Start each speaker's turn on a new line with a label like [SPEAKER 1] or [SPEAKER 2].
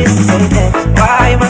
[SPEAKER 1] Why am I